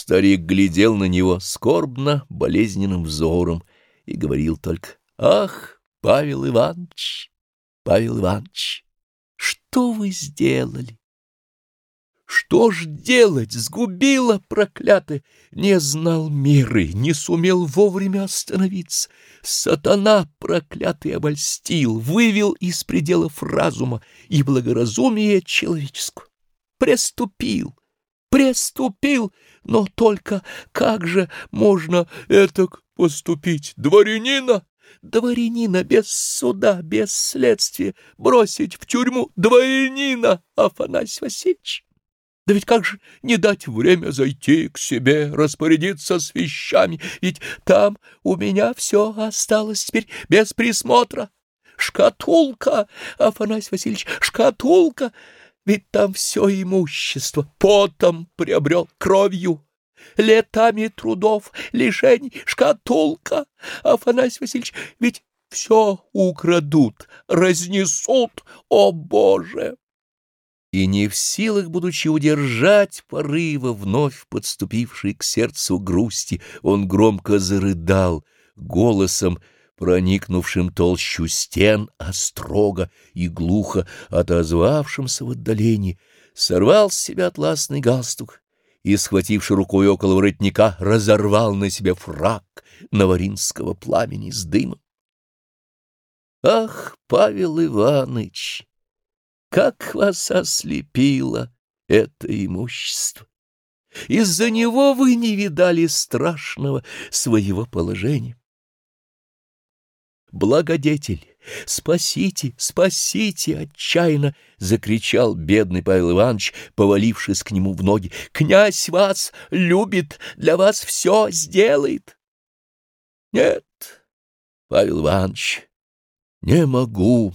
Старик глядел на него скорбно, болезненным взором и говорил только «Ах, Павел Иванович, Павел Иванович, что вы сделали?» Что ж делать, сгубила проклятая, не знал меры, не сумел вовремя остановиться. Сатана проклятый обольстил, вывел из пределов разума и благоразумия человеческого. Преступил, преступил, но только как же можно этак поступить? Дворянина? Дворянина без суда, без следствия бросить в тюрьму дворянина, Афанасий Васильевич? Да ведь как же не дать время зайти к себе, распорядиться с вещами, ведь там у меня все осталось теперь без присмотра. Шкатулка, Афанасий Васильевич, шкатулка, ведь там все имущество потом приобрел кровью, летами трудов, лишений, шкатулка, Афанасий Васильевич, ведь все украдут, разнесут, о Боже! и не в силах, будучи удержать порыва, вновь подступившей к сердцу грусти, он громко зарыдал, голосом, проникнувшим толщу стен, а строго и глухо отозвавшимся в отдалении, сорвал с себя атласный галстук и, схвативши рукой около воротника, разорвал на себе фраг наваринского пламени с дымом. Ах, Павел Иванович! Как вас ослепило это имущество! Из-за него вы не видали страшного своего положения. «Благодетель, спасите, спасите!» — отчаянно закричал бедный Павел Иванович, повалившись к нему в ноги. «Князь вас любит, для вас все сделает!» «Нет, Павел Иванович, не могу!»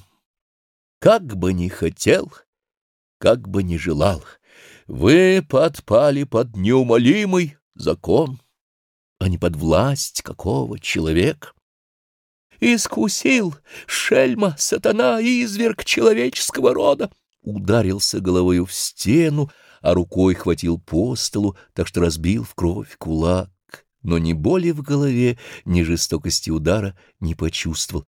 Как бы ни хотел, как бы ни желал, вы подпали под неумолимый закон, а не под власть какого человека. Искусил шельма, сатана, изверг человеческого рода. Ударился головою в стену, а рукой хватил по столу, так что разбил в кровь кулак, но ни боли в голове, ни жестокости удара не почувствовал.